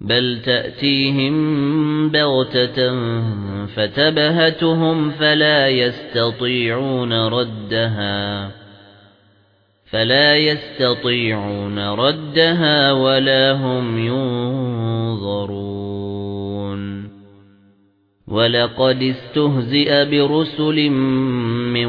بَلْ تَأْتِيهِم بَغْتَةً فَتَبْهَتُهُمْ فَلَا يَسْتَطِيعُونَ رَدَّهَا فَلَا يَسْتَطِيعُونَ رَدَّهَا وَلَا هُمْ يُنظَرُونَ وَلَقَدِ اسْتُهْزِئَ بِرُسُلٍ مِّن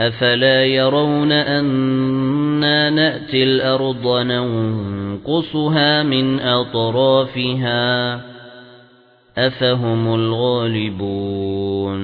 أفلا يرون أنا نأتي الأرض ننقصها من أطرافها أفهم الغالبون